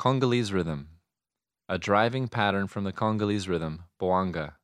Congolese rhythm. A driving pattern from the Congolese rhythm, boanga.